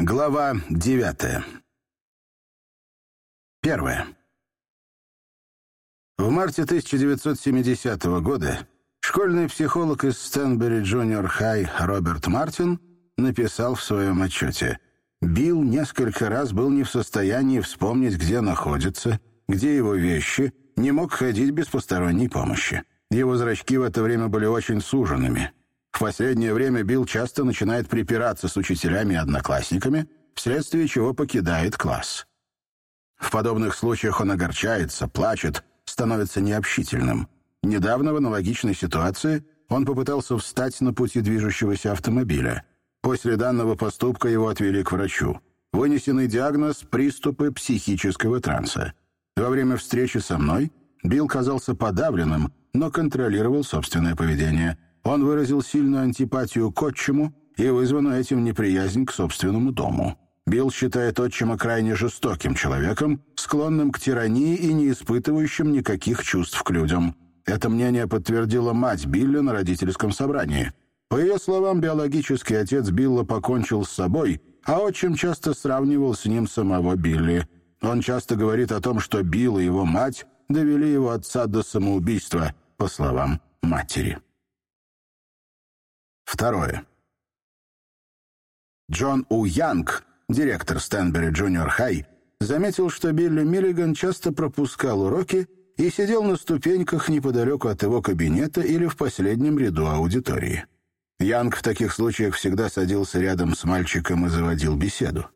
Глава девятая. Первое. В марте 1970 года школьный психолог из Стэнбери Джуниор Хай Роберт Мартин написал в своем отчете «Билл несколько раз был не в состоянии вспомнить, где находится, где его вещи, не мог ходить без посторонней помощи. Его зрачки в это время были очень суженными». В последнее время Билл часто начинает припираться с учителями и одноклассниками, вследствие чего покидает класс. В подобных случаях он огорчается, плачет, становится необщительным. Недавно в аналогичной ситуации он попытался встать на пути движущегося автомобиля. После данного поступка его отвели к врачу. Вынесенный диагноз – приступы психического транса. Во время встречи со мной Билл казался подавленным, но контролировал собственное поведение – он выразил сильную антипатию к отчиму и вызванную этим неприязнь к собственному дому. Билл считает отчима крайне жестоким человеком, склонным к тирании и не испытывающим никаких чувств к людям. Это мнение подтвердила мать Билля на родительском собрании. По ее словам, биологический отец Билла покончил с собой, а отчим часто сравнивал с ним самого Билли. Он часто говорит о том, что Билл и его мать довели его отца до самоубийства, по словам матери. Второе. Джон У. Янг, директор Стэнбери Джуниор Хай, заметил, что Билли Миллиган часто пропускал уроки и сидел на ступеньках неподалеку от его кабинета или в последнем ряду аудитории. Янг в таких случаях всегда садился рядом с мальчиком и заводил беседу.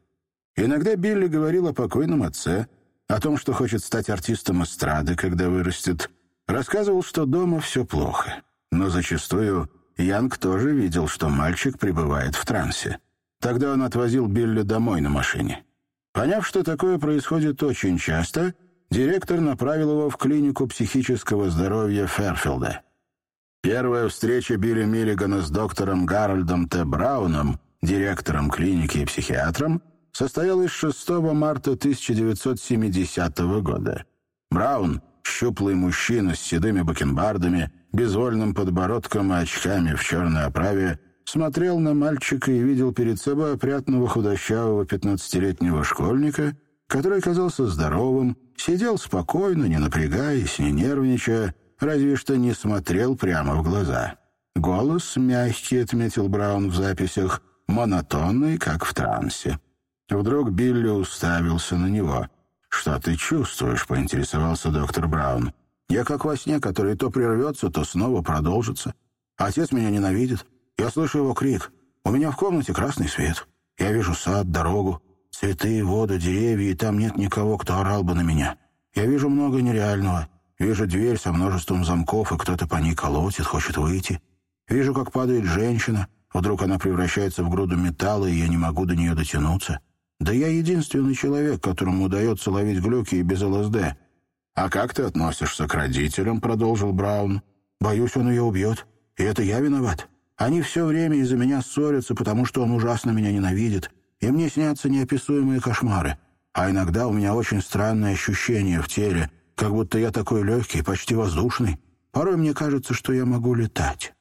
Иногда Билли говорил о покойном отце, о том, что хочет стать артистом эстрады, когда вырастет. Рассказывал, что дома все плохо, но зачастую Янг тоже видел, что мальчик пребывает в трансе. Тогда он отвозил Билли домой на машине. Поняв, что такое происходит очень часто, директор направил его в клинику психического здоровья Ферфилда. Первая встреча Билли Миллигана с доктором Гарольдом Т. Брауном, директором клиники и психиатром, состоялась 6 марта 1970 года. Браун, щуплый мужчина с седыми бакенбардами, безвольным подбородком и очками в черной оправе, смотрел на мальчика и видел перед собой опрятного худощавого пятнадцатилетнего школьника, который казался здоровым, сидел спокойно, не напрягаясь, не нервничая, разве что не смотрел прямо в глаза. Голос мягкий, отметил Браун в записях, монотонный, как в трансе. Вдруг Билли уставился на него. «Что ты чувствуешь?» — поинтересовался доктор Браун. Я как во сне, который то прервется, то снова продолжится. Отец меня ненавидит. Я слышу его крик. У меня в комнате красный свет. Я вижу сад, дорогу, цветы, воду, деревья, и там нет никого, кто орал бы на меня. Я вижу много нереального. Вижу дверь со множеством замков, и кто-то по ней колотит, хочет выйти. Вижу, как падает женщина. Вдруг она превращается в груду металла, и я не могу до нее дотянуться. Да я единственный человек, которому удается ловить глюки и без ЛСД. «А как ты относишься к родителям?» — продолжил Браун. «Боюсь, он ее убьет. И это я виноват. Они все время из-за меня ссорятся, потому что он ужасно меня ненавидит. И мне снятся неописуемые кошмары. А иногда у меня очень странные ощущения в теле, как будто я такой легкий, почти воздушный. Порой мне кажется, что я могу летать».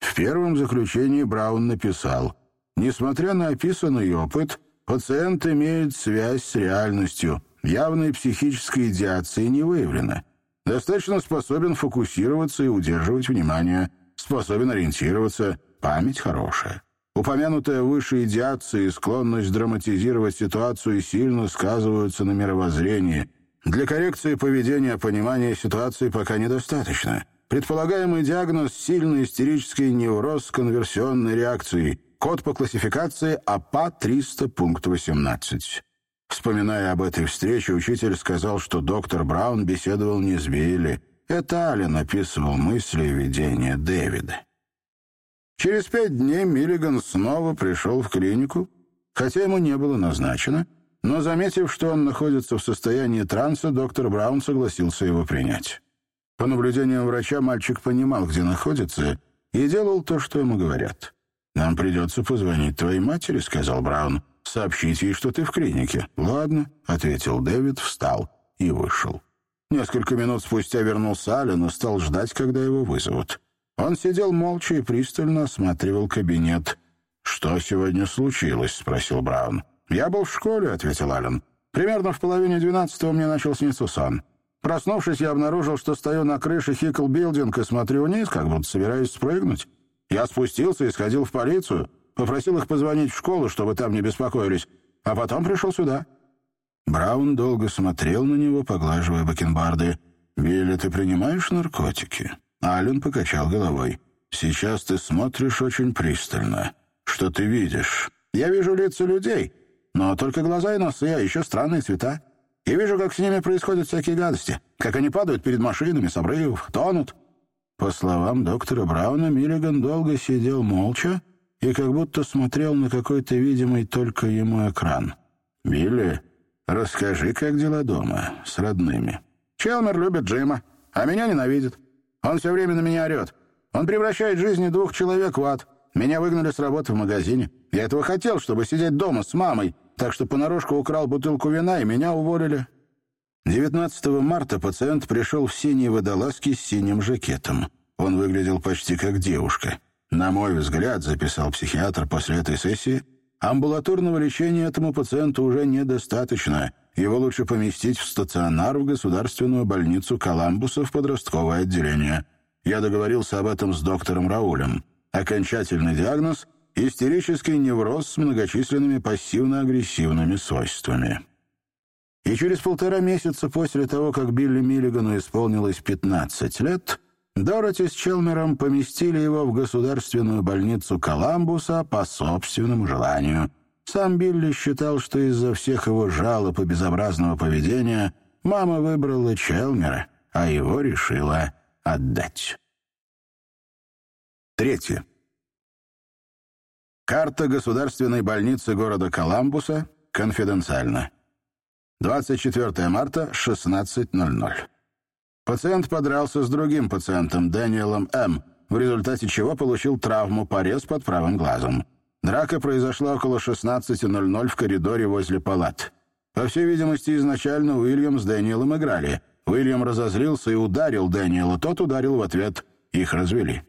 В первом заключении Браун написал, «Несмотря на описанный опыт, пациент имеет связь с реальностью» явной психической идиации не выявлено. Достаточно способен фокусироваться и удерживать внимание, способен ориентироваться, память хорошая. Упомянутая выше идиация и склонность драматизировать ситуацию сильно сказываются на мировоззрении. Для коррекции поведения понимания ситуации пока недостаточно. Предполагаемый диагноз – сильный истерический невроз с конверсионной реакцией. Код по классификации АПА-300, пункт 18. Вспоминая об этой встрече, учитель сказал, что доктор Браун беседовал не с Билли. Это Аллен описывал мысли и видения Дэвида. Через пять дней Миллиган снова пришел в клинику, хотя ему не было назначено, но, заметив, что он находится в состоянии транса, доктор Браун согласился его принять. По наблюдениям врача мальчик понимал, где находится, и делал то, что ему говорят. «Нам придется позвонить твоей матери», — сказал Браун сообщить ей, что ты в клинике». «Ладно», — ответил Дэвид, встал и вышел. Несколько минут спустя вернулся Аллен и стал ждать, когда его вызовут. Он сидел молча и пристально осматривал кабинет. «Что сегодня случилось?» — спросил Браун. «Я был в школе», — ответил Аллен. «Примерно в половине двенадцатого мне начал сниться сон. Проснувшись, я обнаружил, что стою на крыше Хикл Билдинг и смотрю вниз, как будто собираюсь спрыгнуть. Я спустился и сходил в полицию, попросил их позвонить в школу, чтобы там не беспокоились, а потом пришел сюда». Браун долго смотрел на него, поглаживая бакенбарды. «Билли, ты принимаешь наркотики?» Аллен покачал головой. «Сейчас ты смотришь очень пристально. Что ты видишь?» «Я вижу лица людей, но только глаза и носы, а еще странные цвета. Я вижу, как с ними происходят всякие гадости, как они падают перед машинами с обрывов, тонут». По словам доктора Брауна, Миллиган долго сидел молча и как будто смотрел на какой-то видимый только ему экран. «Билли, расскажи, как дела дома, с родными». «Челмер любит Джима, а меня ненавидит. Он все время на меня орет. Он превращает жизни двух человек в ад. Меня выгнали с работы в магазине. Я этого хотел, чтобы сидеть дома с мамой, так что понарошку украл бутылку вина, и меня уволили. 19 марта пациент пришел в синей водолазке с синим жакетом. Он выглядел почти как девушка. На мой взгляд, записал психиатр после этой сессии, амбулаторного лечения этому пациенту уже недостаточно. Его лучше поместить в стационар в государственную больницу Коламбуса в подростковое отделение. Я договорился об этом с доктором Раулем. Окончательный диагноз — истерический невроз с многочисленными пассивно-агрессивными свойствами. И через полтора месяца после того, как Билли Миллигану исполнилось 15 лет, Дороти с Челмером поместили его в государственную больницу Коламбуса по собственному желанию. Сам Билли считал, что из-за всех его жалоб и безобразного поведения мама выбрала Челмера, а его решила отдать. Третье. Карта государственной больницы города Коламбуса конфиденциальна. 24 марта, 16.00. Пациент подрался с другим пациентом, Дэниелом М., в результате чего получил травму, порез под правым глазом. Драка произошла около 16.00 в коридоре возле палат. По всей видимости, изначально Уильям с Дэниелом играли. Уильям разозлился и ударил Дэниела, тот ударил в ответ. Их развели.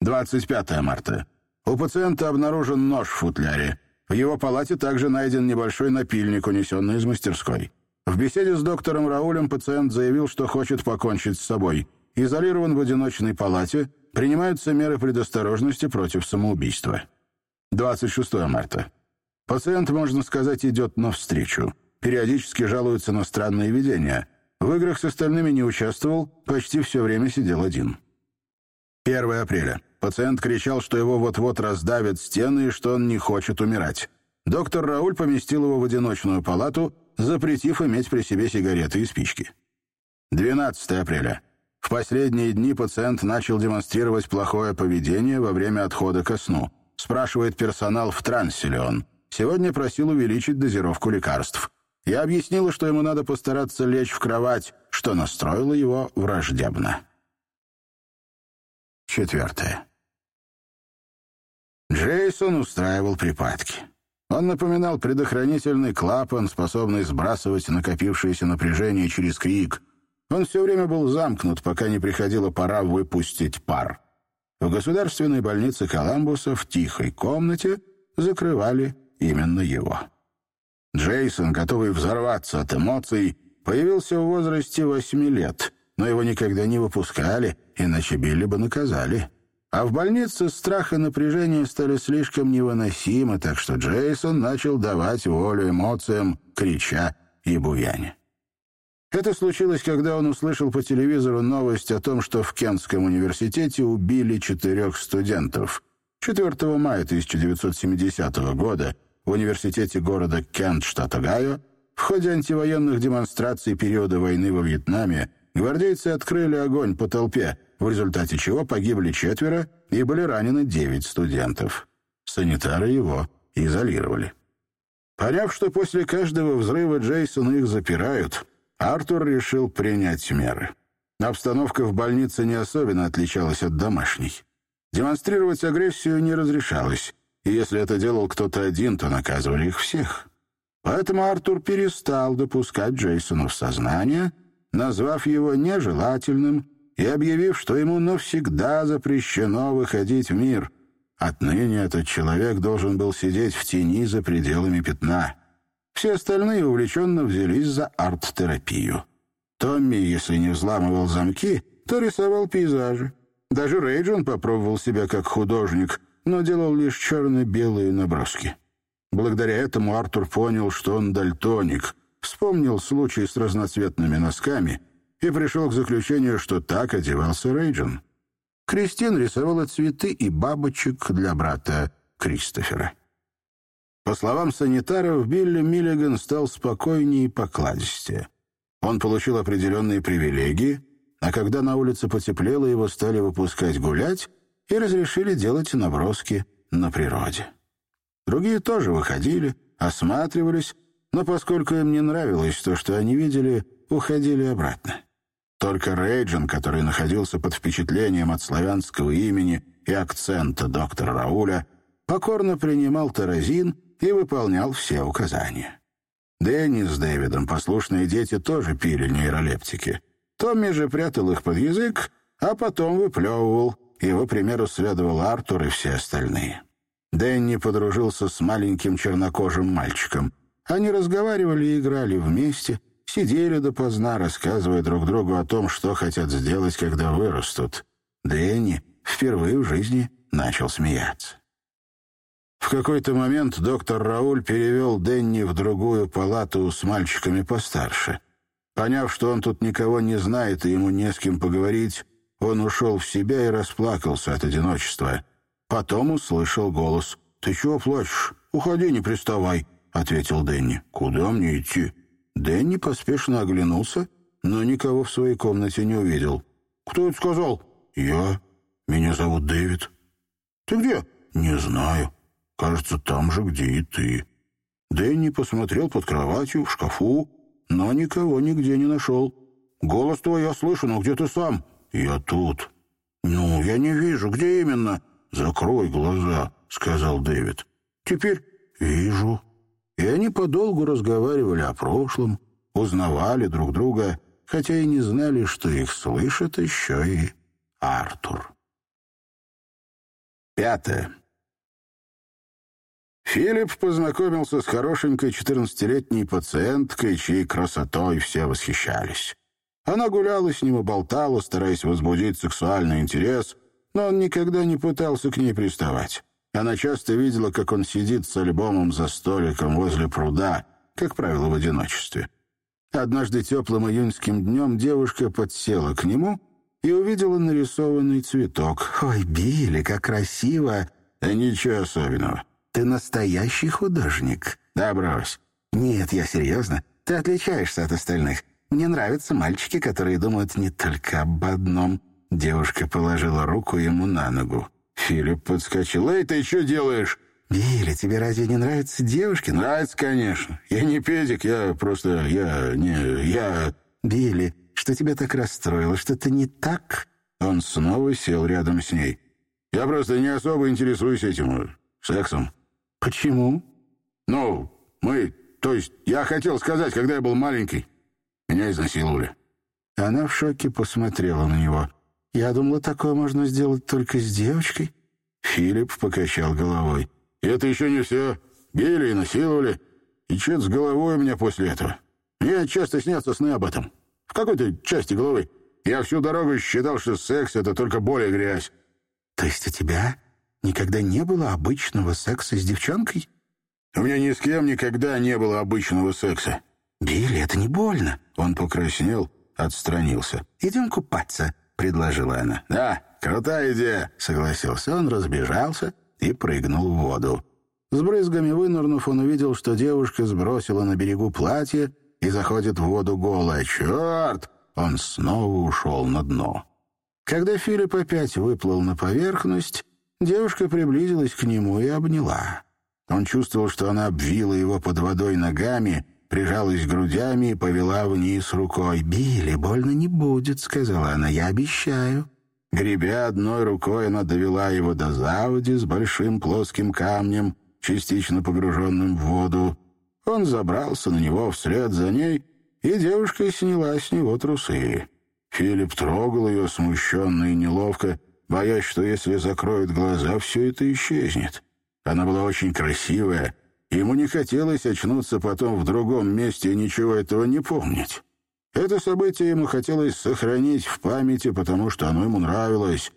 25 марта. У пациента обнаружен нож в футляре. В его палате также найден небольшой напильник, унесенный из мастерской. В беседе с доктором Раулем пациент заявил, что хочет покончить с собой. Изолирован в одиночной палате, принимаются меры предосторожности против самоубийства. 26 марта. Пациент, можно сказать, идет навстречу. Периодически жалуется на странные видения. В играх с остальными не участвовал, почти все время сидел один. 1 апреля. Пациент кричал, что его вот-вот раздавят стены и что он не хочет умирать. Доктор Рауль поместил его в одиночную палату, запретив иметь при себе сигареты и спички. 12 апреля. В последние дни пациент начал демонстрировать плохое поведение во время отхода ко сну. Спрашивает персонал, в трансе ли он. Сегодня просил увеличить дозировку лекарств. Я объяснила, что ему надо постараться лечь в кровать, что настроило его враждебно. Четвертое. Джейсон устраивал припадки. Он напоминал предохранительный клапан, способный сбрасывать накопившееся напряжение через крик. Он все время был замкнут, пока не приходила пора выпустить пар. В государственной больнице Коламбуса в тихой комнате закрывали именно его. Джейсон, готовый взорваться от эмоций, появился в возрасте восьми лет, но его никогда не выпускали, иначе Билли бы наказали. А в больнице страх и напряжение стали слишком невыносимы, так что Джейсон начал давать волю эмоциям, крича и буяня. Это случилось, когда он услышал по телевизору новость о том, что в Кентском университете убили четырех студентов. 4 мая 1970 года в университете города Кент, штат Огайо, в ходе антивоенных демонстраций периода войны во Вьетнаме гвардейцы открыли огонь по толпе, в результате чего погибли четверо и были ранены девять студентов. Санитары его изолировали. Поняв, что после каждого взрыва Джейсона их запирают, Артур решил принять меры. Обстановка в больнице не особенно отличалась от домашней. Демонстрировать агрессию не разрешалось, и если это делал кто-то один, то наказывали их всех. Поэтому Артур перестал допускать Джейсона в сознание, назвав его нежелательным и объявив, что ему навсегда запрещено выходить в мир. Отныне этот человек должен был сидеть в тени за пределами пятна. Все остальные увлеченно взялись за арт-терапию. Томми, если не взламывал замки, то рисовал пейзажи. Даже Рейджен попробовал себя как художник, но делал лишь черно-белые наброски. Благодаря этому Артур понял, что он дальтоник, вспомнил случай с разноцветными носками и пришел к заключению, что так одевался Рейджен. Кристин рисовала цветы и бабочек для брата Кристофера. По словам санитаров, Билли Миллиган стал спокойнее и покладистее. Он получил определенные привилегии, а когда на улице потеплело, его стали выпускать гулять и разрешили делать наброски на природе. Другие тоже выходили, осматривались, но поскольку им не нравилось то, что они видели, уходили обратно. Только Рейджин, который находился под впечатлением от славянского имени и акцента доктора Рауля, покорно принимал таразин и выполнял все указания. Дэнни с Дэвидом, послушные дети, тоже пили нейролептики. Томми же прятал их под язык, а потом выплевывал. Его примеру следовал Артур и все остальные. Дэнни подружился с маленьким чернокожим мальчиком. Они разговаривали и играли вместе — Сидели допоздна, рассказывая друг другу о том, что хотят сделать, когда вырастут. Дэнни впервые в жизни начал смеяться. В какой-то момент доктор Рауль перевел Дэнни в другую палату с мальчиками постарше. Поняв, что он тут никого не знает и ему не с кем поговорить, он ушел в себя и расплакался от одиночества. Потом услышал голос. «Ты чего плачешь? Уходи, не приставай», — ответил Дэнни. «Куда мне идти?» Дэнни поспешно оглянулся, но никого в своей комнате не увидел. «Кто это сказал?» «Я. Меня зовут Дэвид». «Ты где?» «Не знаю. Кажется, там же, где и ты». Дэнни посмотрел под кроватью, в шкафу, но никого нигде не нашел. «Голос твой я слышу, но где ты сам?» «Я тут». «Ну, я не вижу. Где именно?» «Закрой глаза», — сказал Дэвид. «Теперь вижу». И они подолгу разговаривали о прошлом, узнавали друг друга, хотя и не знали, что их слышит еще и Артур. Пятое. Филипп познакомился с хорошенькой четырнадцатилетней пациенткой, чьей красотой все восхищались. Она гуляла с ним и болтала, стараясь возбудить сексуальный интерес, но он никогда не пытался к ней приставать. Она часто видела, как он сидит с альбомом за столиком возле пруда, как правило, в одиночестве. Однажды теплым июньским днем девушка подсела к нему и увидела нарисованный цветок. «Ой, Билли, как красиво!» «Да ничего особенного. Ты настоящий художник?» «Да, брось». «Нет, я серьезно. Ты отличаешься от остальных. Мне нравятся мальчики, которые думают не только об одном». Девушка положила руку ему на ногу. Филипп подскочил. «Эй, ты что делаешь?» «Билли, тебе разве не нравятся девушки?» «Нравится, конечно. Я не педик, я просто... Я... не... я...» «Билли, что тебя так расстроило? Что-то не так?» Он снова сел рядом с ней. «Я просто не особо интересуюсь этим... сексом». «Почему?» «Ну, мы... То есть, я хотел сказать, когда я был маленький, меня изнасиловали». Она в шоке посмотрела на него. Я думала, такое можно сделать только с девочкой». Филипп покачал головой. «Это еще не все. Били и насиловали. И что с головой у меня после этого? Мне часто снятся сны об этом. В какой-то части головы. Я всю дорогу считал, что секс — это только боль и грязь». «То есть у тебя никогда не было обычного секса с девчонкой?» «У меня ни с кем никогда не было обычного секса». «Билли, это не больно». Он покраснел, отстранился. «Идем купаться предложила она. «Да, крутая идея», — согласился он, разбежался и прыгнул в воду. С брызгами вынырнув, он увидел, что девушка сбросила на берегу платье и заходит в воду голая. «Черт!» Он снова ушел на дно. Когда Филипп опять выплыл на поверхность, девушка приблизилась к нему и обняла. Он чувствовал, что она обвила его под водой ногами прижалась грудями и повела вниз рукой. «Билли, больно не будет», — сказала она, — «я обещаю». Гребя одной рукой, она довела его до заводи с большим плоским камнем, частично погруженным в воду. Он забрался на него вслед за ней, и девушка сняла с него трусы. Филипп трогал ее смущенно и неловко, боясь, что если закроют глаза, все это исчезнет. Она была очень красивая, ему не хотелось очнуться потом в другом месте и ничего этого не помнить. Это событие ему хотелось сохранить в памяти, потому что оно ему нравилось.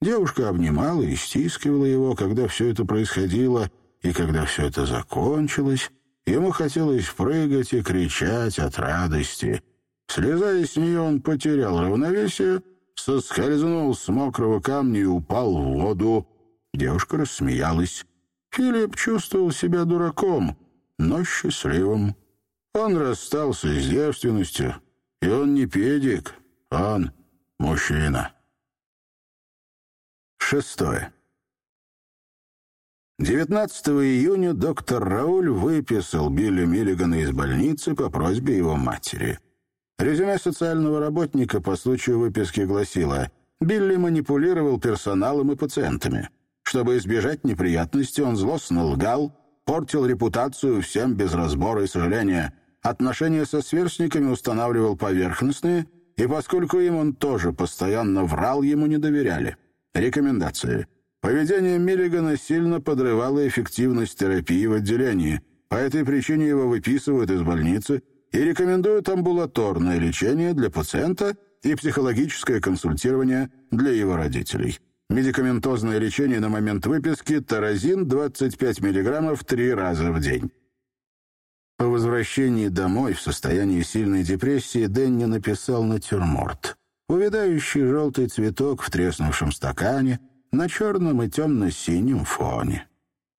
Девушка обнимала и стискивала его, когда все это происходило, и когда все это закончилось, ему хотелось прыгать и кричать от радости. Слезая с нее, он потерял равновесие, соскользнул с мокрого камня и упал в воду. Девушка рассмеялась. Филипп чувствовал себя дураком, но счастливым. Он расстался с девственностью, и он не педик, он мужчина. Шестое. 19 июня доктор Рауль выписал Билли Миллигана из больницы по просьбе его матери. Резюме социального работника по случаю выписки гласило «Билли манипулировал персоналом и пациентами. Чтобы избежать неприятностей, он злостно лгал, портил репутацию всем без разбора и сожаления, отношения со сверстниками устанавливал поверхностные, и поскольку им он тоже постоянно врал, ему не доверяли. Рекомендации. Поведение Миллигана сильно подрывало эффективность терапии в отделении. По этой причине его выписывают из больницы и рекомендуют амбулаторное лечение для пациента и психологическое консультирование для его родителей. Медикаментозное лечение на момент выписки – таразин 25 мг три раза в день. По возвращении домой в состоянии сильной депрессии Дэнни написал натюрморт. Увядающий желтый цветок в треснувшем стакане на черном и темно-синем фоне.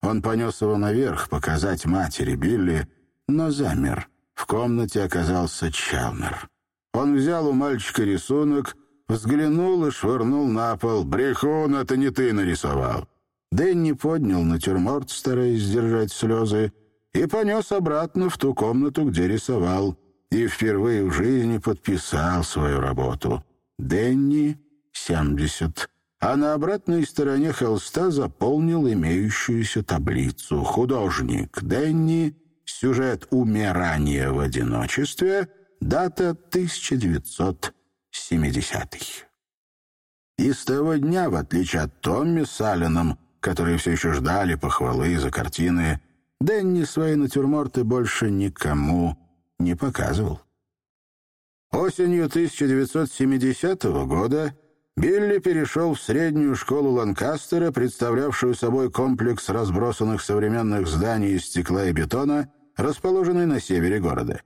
Он понес его наверх показать матери Билли, но замер. В комнате оказался Челмер. Он взял у мальчика рисунок, взглянул и швырнул на пол. «Брехун, это не ты нарисовал!» Дэнни поднял натюрморт, стараясь сдержать слезы, и понес обратно в ту комнату, где рисовал, и впервые в жизни подписал свою работу. Дэнни, 70. А на обратной стороне холста заполнил имеющуюся таблицу. Художник Дэнни, сюжет «Умирание в одиночестве», дата 1970. И с того дня, в отличие от Томми с Алленом, которые все еще ждали похвалы за картины, Дэнни свои натюрморты больше никому не показывал. Осенью 1970 года Билли перешел в среднюю школу Ланкастера, представлявшую собой комплекс разбросанных современных зданий из стекла и бетона, расположенный на севере города.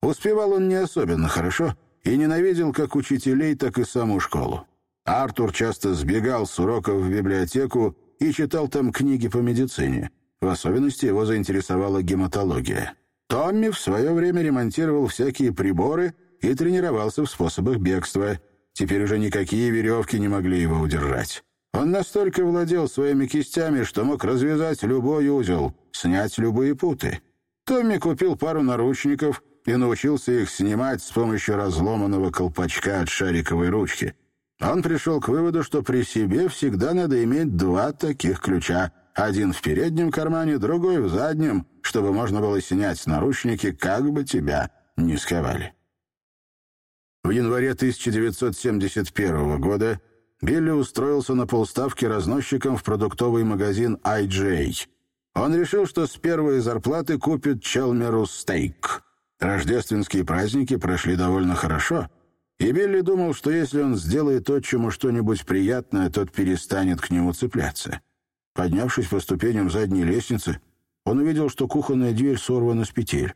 Успевал он не особенно хорошо и ненавидел как учителей, так и саму школу. Артур часто сбегал с уроков в библиотеку и читал там книги по медицине — в особенности его заинтересовала гематология. Томми в свое время ремонтировал всякие приборы и тренировался в способах бегства. Теперь уже никакие веревки не могли его удержать. Он настолько владел своими кистями, что мог развязать любой узел, снять любые путы. Томми купил пару наручников и научился их снимать с помощью разломанного колпачка от шариковой ручки. Он пришел к выводу, что при себе всегда надо иметь два таких ключа — один в переднем кармане, другой в заднем, чтобы можно было снять наручники, как бы тебя не сковали. В январе 1971 года Билли устроился на полставки разносчиком в продуктовый магазин IJ. Он решил, что с первой зарплаты купит Челмеру стейк. Рождественские праздники прошли довольно хорошо, и Билли думал, что если он сделает отчиму что-нибудь приятное, тот перестанет к нему цепляться. Поднявшись по ступеням задней лестницы, он увидел, что кухонная дверь сорвана с петель.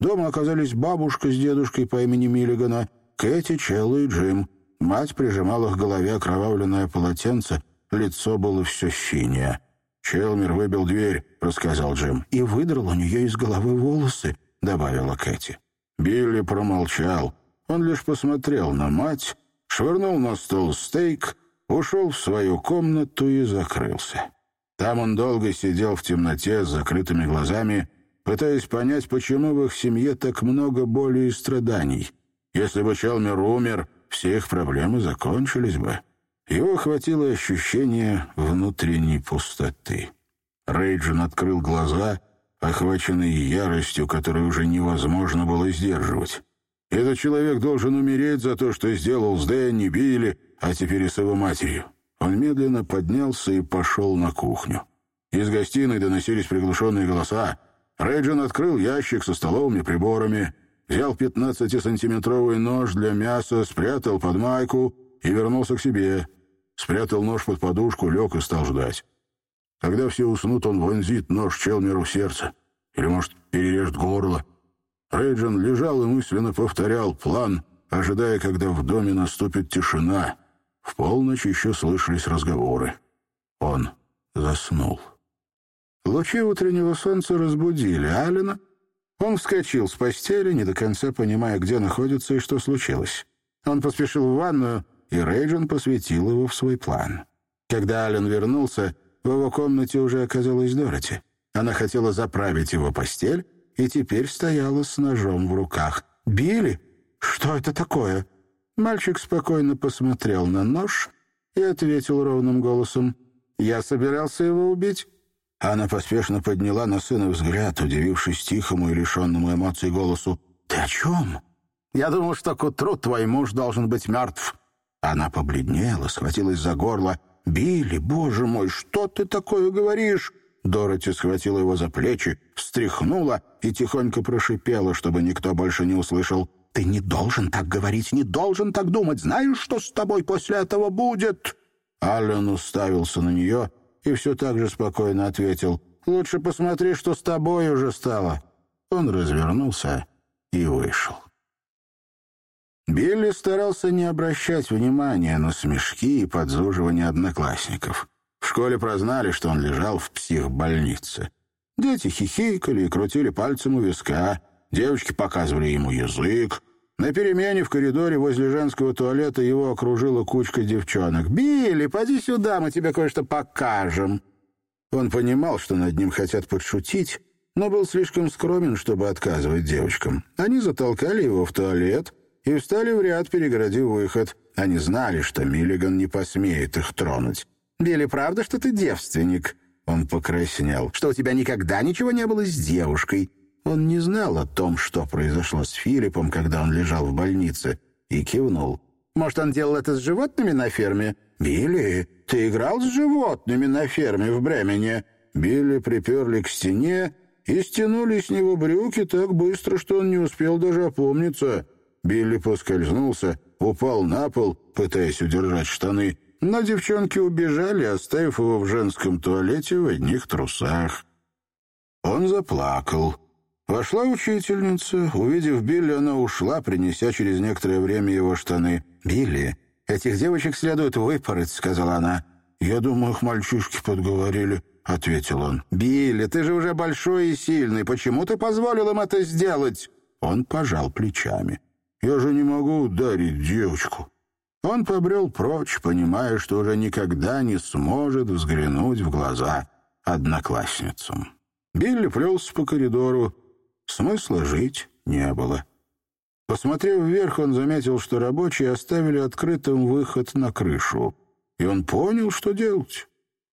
Дома оказались бабушка с дедушкой по имени Миллигана, Кэти, Челла и Джим. Мать прижимала к голове окровавленное полотенце, лицо было все синее. «Челмер выбил дверь», — рассказал Джим, — «и выдрал у нее из головы волосы», — добавила Кэти. Билли промолчал. Он лишь посмотрел на мать, швырнул на стол стейк, ушел в свою комнату и закрылся. Там он долго сидел в темноте с закрытыми глазами, пытаясь понять, почему в их семье так много боли и страданий. Если бы Челмер умер, все их проблемы закончились бы. Его охватило ощущение внутренней пустоты. Рейджин открыл глаза, охваченные яростью, которую уже невозможно было сдерживать. Этот человек должен умереть за то, что сделал с Дэнни, Билли, а теперь и с его матерью. Он медленно поднялся и пошел на кухню. Из гостиной доносились приглушенные голоса. Рейджин открыл ящик со столовыми приборами, взял 15-сантиметровый нож для мяса, спрятал под майку и вернулся к себе. Спрятал нож под подушку, лег и стал ждать. Когда все уснут, он вонзит нож Челмеру в сердце. Или, может, перережет горло. Рейджин лежал и мысленно повторял план, ожидая, когда в доме наступит тишина. В полночь еще слышались разговоры. Он заснул. Лучи утреннего солнца разбудили Алина. Он вскочил с постели, не до конца понимая, где находится и что случилось. Он поспешил в ванную, и Рейджин посвятил его в свой план. Когда Ален вернулся, в его комнате уже оказалась Дороти. Она хотела заправить его постель и теперь стояла с ножом в руках. «Билли? Что это такое?» Мальчик спокойно посмотрел на нож и ответил ровным голосом. «Я собирался его убить». Она поспешно подняла на сына взгляд, удивившись тихому и лишенному эмоций голосу. «Ты о чем?» «Я думал, что к утру твой муж должен быть мертв». Она побледнела, схватилась за горло. «Билли, боже мой, что ты такое говоришь?» Дороти схватила его за плечи, встряхнула и тихонько прошипела, чтобы никто больше не услышал. «Ты не должен так говорить, не должен так думать. Знаешь, что с тобой после этого будет?» Аллен уставился на нее и все так же спокойно ответил. «Лучше посмотри, что с тобой уже стало». Он развернулся и вышел. Билли старался не обращать внимания на смешки и подзуживания одноклассников. В школе прознали, что он лежал в психбольнице. Дети хихикали и крутили пальцем у виска, девочки показывали ему язык. На перемене в коридоре возле женского туалета его окружила кучка девчонок. «Билли, поди сюда, мы тебе кое-что покажем». Он понимал, что над ним хотят подшутить, но был слишком скромен, чтобы отказывать девочкам. Они затолкали его в туалет и встали в ряд, перегородив выход. Они знали, что Миллиган не посмеет их тронуть. «Билли, правда, что ты девственник?» Он покраснел. «Что у тебя никогда ничего не было с девушкой?» Он не знал о том, что произошло с Филиппом, когда он лежал в больнице, и кивнул. «Может, он делал это с животными на ферме?» «Билли, ты играл с животными на ферме в Бремене?» Билли приперли к стене и стянули с него брюки так быстро, что он не успел даже опомниться. Билли поскользнулся, упал на пол, пытаясь удержать штаны, но девчонки убежали, оставив его в женском туалете в одних трусах. Он заплакал. Вошла учительница. Увидев Билли, она ушла, принеся через некоторое время его штаны. «Билли, этих девочек следует выпороть», — сказала она. «Я думаю, их мальчишки подговорили», — ответил он. «Билли, ты же уже большой и сильный. Почему ты позволил им это сделать?» Он пожал плечами. «Я же не могу ударить девочку». Он побрел прочь, понимая, что уже никогда не сможет взглянуть в глаза одноклассницам. Билли плелся по коридору. Смысла жить не было. Посмотрев вверх, он заметил, что рабочие оставили открытым выход на крышу. И он понял, что делать.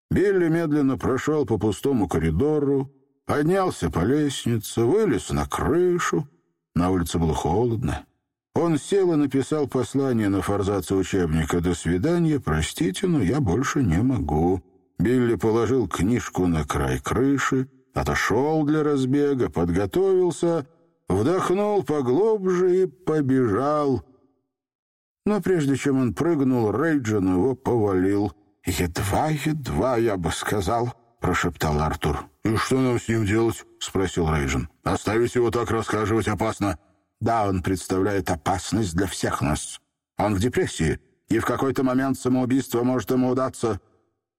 Билли медленно прошел по пустому коридору, поднялся по лестнице, вылез на крышу. На улице было холодно. Он сел и написал послание на форзаце учебника «До свидания, простите, но я больше не могу». Билли положил книжку на край крыши, отошел для разбега, подготовился, вдохнул поглубже и побежал. Но прежде чем он прыгнул, Рейджин его повалил. «Едва-едва, я бы сказал», — прошептал Артур. «И что нам с ним делать?» — спросил Рейджин. «Оставить его так рассказывать опасно». Да, он представляет опасность для всех нас. Он в депрессии, и в какой-то момент самоубийство может ему удаться.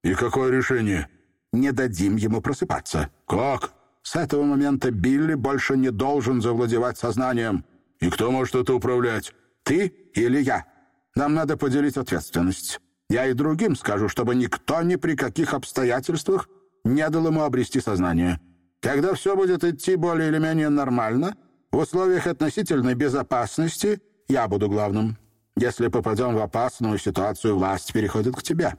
И какое решение? Не дадим ему просыпаться. Как? С этого момента Билли больше не должен завладевать сознанием. И кто может это управлять? Ты или я? Нам надо поделить ответственность. Я и другим скажу, чтобы никто ни при каких обстоятельствах не дал ему обрести сознание. Когда все будет идти более или менее нормально, в условиях относительной безопасности я буду главным. Если попадем в опасную ситуацию, власть переходит к тебе.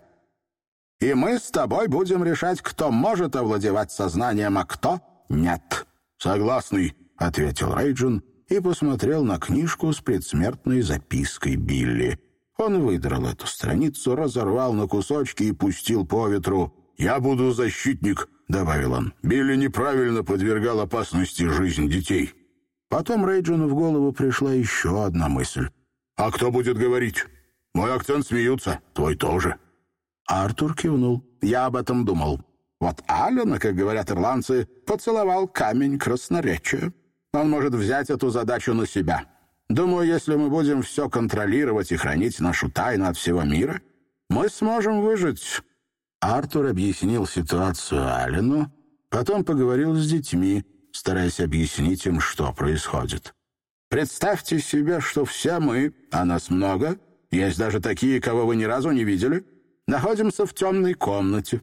И мы с тобой будем решать, кто может овладевать сознанием, а кто нет». «Согласный», — ответил Рейджин и посмотрел на книжку с предсмертной запиской Билли. Он выдрал эту страницу, разорвал на кусочки и пустил по ветру. «Я буду защитник», — добавил он. «Билли неправильно подвергал опасности жизнь детей». Потом Рейджину в голову пришла еще одна мысль. «А кто будет говорить? Мой акцент смеются, твой тоже». Артур кивнул. «Я об этом думал. Вот Аллена, как говорят ирландцы, поцеловал камень красноречия. Он может взять эту задачу на себя. Думаю, если мы будем все контролировать и хранить нашу тайну от всего мира, мы сможем выжить». Артур объяснил ситуацию Аллену, потом поговорил с детьми, стараясь объяснить им, что происходит. «Представьте себе, что все мы, а нас много, есть даже такие, кого вы ни разу не видели, находимся в темной комнате.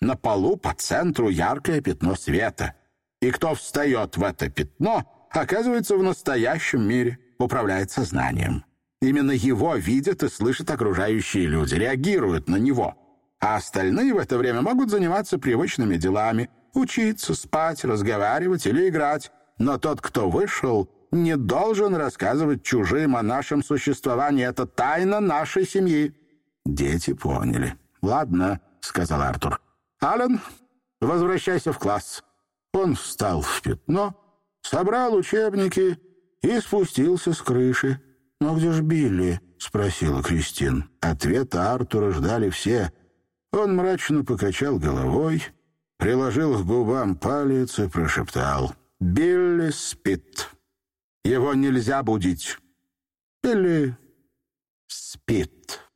На полу по центру яркое пятно света. И кто встает в это пятно, оказывается в настоящем мире, управляет сознанием. Именно его видят и слышат окружающие люди, реагируют на него. А остальные в это время могут заниматься привычными делами, учиться, спать, разговаривать или играть. Но тот, кто вышел, не должен рассказывать чужим о нашем существовании. Это тайна нашей семьи. Дети поняли. «Ладно», — сказал Артур. «Аллен, возвращайся в класс». Он встал в пятно, собрал учебники и спустился с крыши. «Но где ж Билли?» — спросила Кристин. Ответа Артура ждали все. Он мрачно покачал головой, приложил к губам палец и прошептал. «Билли спит. Его нельзя будить. Билли спит».